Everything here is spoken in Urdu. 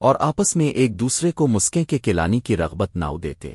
اور آپس میں ایک دوسرے کو مسکے کے کلانی کی رغبت ناؤ دیتے۔